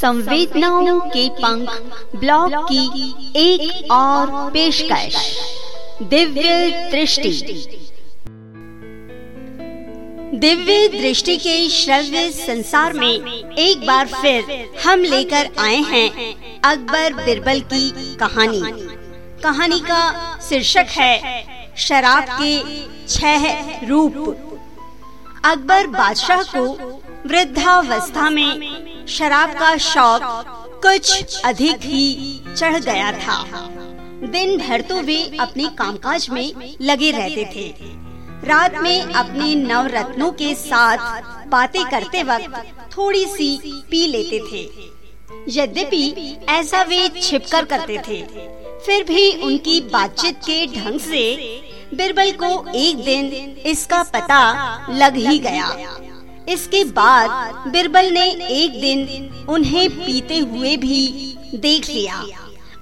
संवेदनाओं के पंख ब्लॉग की एक और पेशकश। दिव्य दृष्टि। दिव्य दृष्टि के श्रव्य संसार में एक बार फिर हम लेकर आए हैं अकबर बिरबल की कहानी। कहानी का शीर्षक है, शराब के छह रूप। अकबर बादशाह को वृद्धावस्था में शराब का शौक कुछ अधिक ही चढ़ गया था। दिन भर तो वे अपने कामकाज में लगे रहते थे। रात में अपने नवरत्नों के साथ बातें करते वक्त थोड़ी सी पी लेते थे। यद्यपि ऐसा वे छिपकर करते थे, फिर भी उनकी बातचीत के ढंग से बिरबल को एक दिन इसका पता लग ही गया। इसके बाद बिरबल ने एक दिन उन्हें पीते हुए भी देख लिया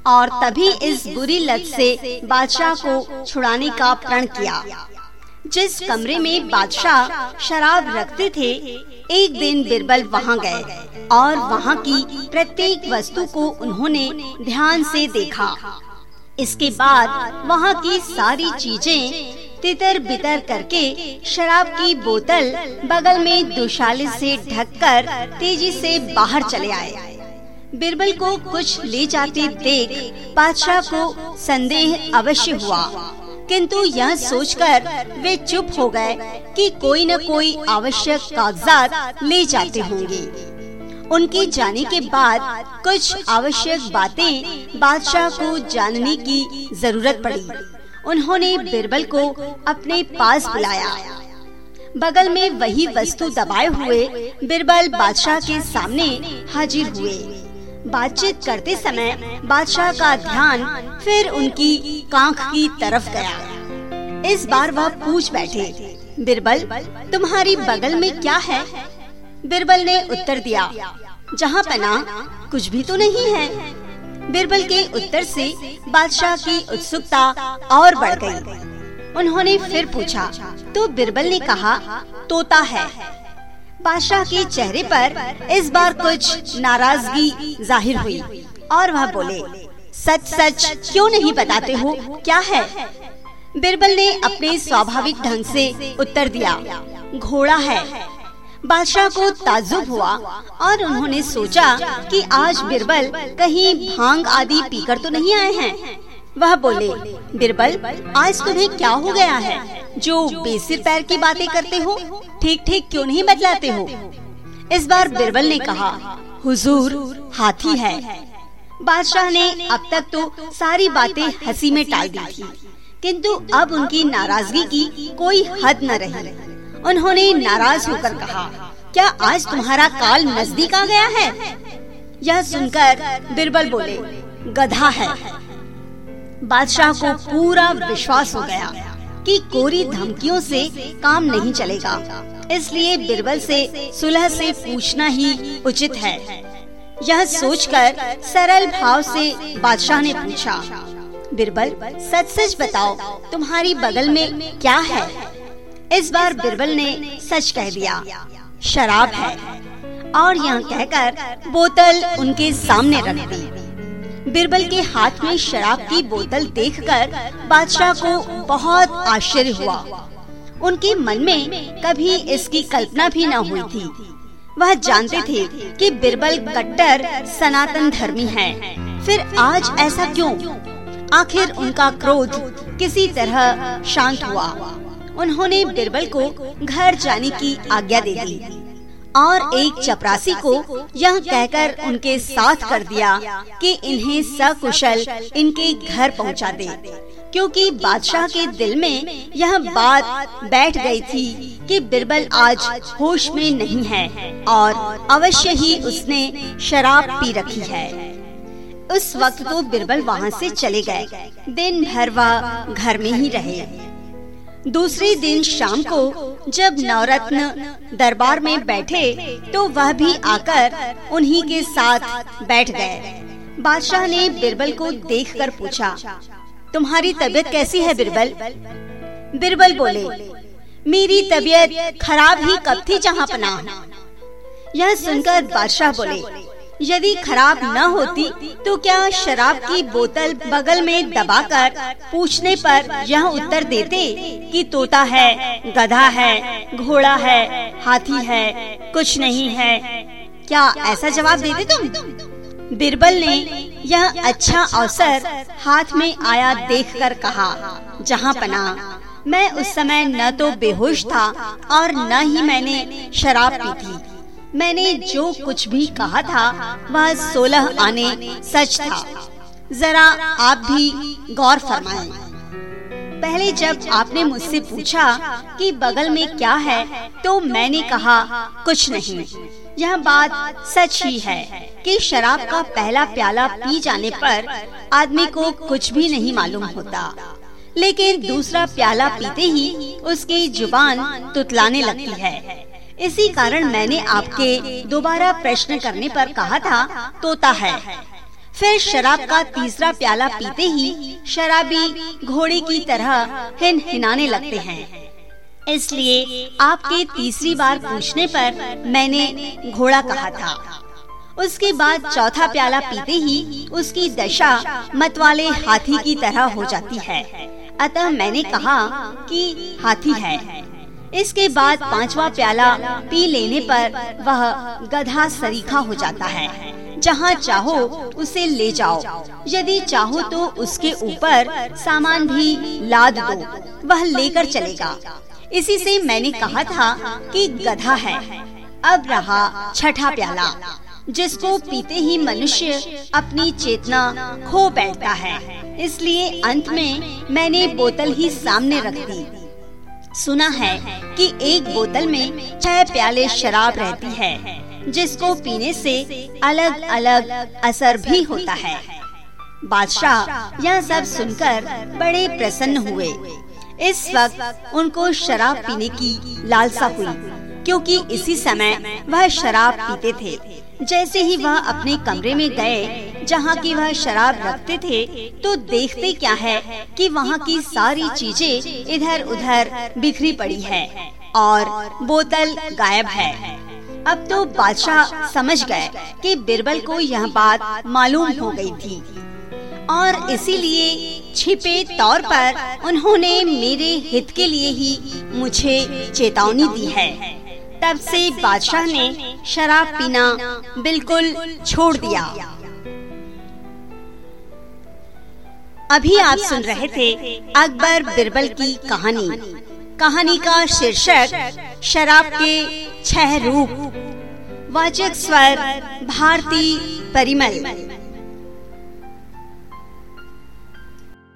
और तभी इस बुरी लत से बादशाह को छुड़ाने का प्रण किया। जिस कमरे में बादशाह शराब रखते थे, एक दिन बिरबल वहाँ गए और वहाँ की प्रत्येक वस्तु को उन्होंने ध्यान से देखा। इसके बाद वहाँ की सारी चीज़ें तितर बितर करके शराब की बोतल बगल में दुशाले से ढककर तेज़ी से बाहर चले आए। बिरबल को कुछ ले जाते देख बादशाह को संदेह अवश्य हुआ। किंतु यह सोचकर वे चुप हो गए कि कोई न कोई आवश्यक कागजात ले जाते होंगे। उनके जाने के बाद कुछ आवश्यक बातें बादशाह को जानने की ज़रूरत पड़ी। उन्होंने बिरबल को अपने पास बुलाया। बगल में वही वस्तु दबाए हुए बिरबल बादशाह के सामने हाजिर हुए। बातचीत करते समय बादशाह का ध्यान फिर उनकी कांख की तरफ़ गया। इस बार वह पूछ बैठे, बिरबल, तुम्हारी बगल में क्या है? बिरबल ने उत्तर दिया, जहाँ पना कुछ भी तो नहीं है। बिरबल के उत्तर से बादशाह की उत्सुकता और बढ़ गई। उन्होंने फिर पूछा तो बिरबल ने कहा, तोता है। बादशाह के चेहरे पर इस बार कुछ नाराज़गी ज़ाहिर हुई और वह बोले सच सच क्यों नहीं बताते हो? क्या है? बिरबल ने अपने स्वाभाविक ढंग से उत्तर दिया, घोड़ा है। बादशाह को ताजुब हुआ और उन्होंने सोचा कि आज बिरबल कहीं भाँग आदि पीकर तो नहीं आए हैं। वह बोले, बिरबल, आज तुम्हें क्या हो गया है? जो बेसिर पैर की बातें करते हो ठीक ठीक क्यों नहीं बदलाते हो? इस बार बिरबल ने कहा, हुजूर, हाथी है। बादशाह ने अब तक तो सारी बातें हँसी में टाल दी थी, किंतु अब उनकी नाराज़गी की कोई हद न रही। उन्होंने नाराज़ होकर कहा, क्या आज तुम्हारा काल नज़दीक आ गया है? यह सुनकर बिरबल बोले, गधा है। बादशाह को पूरा विश्वास हो गया कि कोरी धमकियों से काम नहीं चलेगा। इसलिए बिरबल से सुलह से पूछना ही उचित है। यह सोचकर सरल भाव से बादशाह ने पूछा, बिरबल सच सच बताओ, तुम्हारी बगल में क्या है? इस बार बिरबल ने सच कह दिया। शराब है। और यहाँ कहकर बोतल उनके सामने रख दी। बिरबल के हाथ में शराब की बोतल देखकर बादशाह को बहुत आश्चर्य हुआ। उनके मन में कभी इसकी कल्पना भी न हुई थी। वह जानते थे कि बिरबल कट्टर सनातन धर्मी है। फिर आज ऐसा क्यों? आखिर उनका क्रोध किसी तरह शांत हुआ। उन्होंने बिरबल को घर जाने की आज्ञा दे दी। और एक चपरासी को यह कहकर उनके साथ कर दिया कि इन्हें सकुशल इनके घर पहुँचा दे, क्योंकि बादशाह के दिल में यह बात बैठ गई थी कि बिरबल आज होश में नहीं है और अवश्य ही उसने शराब पी रखी है। उस वक्त तो बिरबल वहाँ से चले गए। दिन भर वह घर में ही रहे। दूसरे दिन शाम को जब नवरत्न दरबार में बैठे तो वह भी आकर उन्हीं के साथ बैठ गए। बादशाह ने बिरबल को देखकर पूछा, तुम्हारी तबीयत कैसी है बिरबल? बिरबल बोले, मेरी तबीयत खराब ही कब थी जहाँ पना यह सुनकर बादशाह बोले यदि खराब न होती तो क्या शराब की बोतल बगल में दबाकर पूछने पर यह उत्तर देते कि तोता है, गधा है, घोड़ा है, हाथी है, कुछ नहीं है? क्या ऐसा जवाब देते तुम? बिरबल ने यह अच्छा अवसर हाथ में आया देखकर कहा, जहाँ पना, मैं उस समय न तो बेहोश था और न ही मैंने शराब पी थी। मैंने जो कुछ भी कहा था वह सोलह आने सच था। जरा आप भी गौर फरमाएँ। पहले जब आपने मुझसे पूछा कि बगल में क्या है तो मैंने कहा कुछ नहीं। यह बात सच ही है कि शराब का पहला प्याला पी जाने पर आदमी को कुछ भी नहीं मालूम होता। लेकिन दूसरा प्याला पीते ही उसकी ज़ुबान तुतलाने लगती है। इसी कारण मैंने आपके दोबारा प्रश्न करने पर कहा था, तोता है। फिर शराब का तीसरा प्याला पीते ही शराबी घोड़े की तरह हिन हिनाने लगते हैं। इसलिए आपके तीसरी बार पूछने पर मैंने घोड़ा कहा था। उसके बाद चौथा प्याला पीते ही उसकी दशा मतवाले हाथी की तरह हो जाती है। अतः मैंने कहा कि हाथी है। इसके बाद पांचवा प्याला पी लेने पर वह गधा सरीखा हो जाता है। जहाँ चाहो उसे ले जाओ। यदि चाहो तो उसके ऊपर सामान भी लाद दो। वह लेकर चलेगा। इसी से मैंने कहा था कि गधा है। अब रहा छठा प्याला, जिसको पीते ही मनुष्य अपनी चेतना खो बैठता है। इसलिए अंत में मैंने बोतल ही सामने रख दी। सुना है कि एक बोतल में छह प्याले शराब रहती है, जिसको पीने से अलग अलग असर भी होता है। बादशाह यह सब सुनकर बड़े प्रसन्न हुए। इस वक्त उनको शराब पीने की लालसा हुई। क्योंकि इसी समय वह शराब पीते थे। जैसे ही वह अपने कमरे में गए, जहाँ की वह शराब रखते थे तो देखते क्या है कि वहाँ की सारी चीज़ें इधर उधर बिखरी पड़ी है और बोतल गायब है। अब तो बादशाह समझ गए कि बिरबल को यह बात मालूम हो गई थी और इसीलिए छिपे तौर पर उन्होंने मेरे हित के लिए ही मुझे चेतावनी दी है। तब से बादशाह ने शराब पीना बिल्कुल छोड़ दिया। अभी आप सुन रहे थे अकबर बिरबल की कहानी। कहानी का शीर्षक, शराब के छह रूप। वाचक स्वर, भारती परिमल।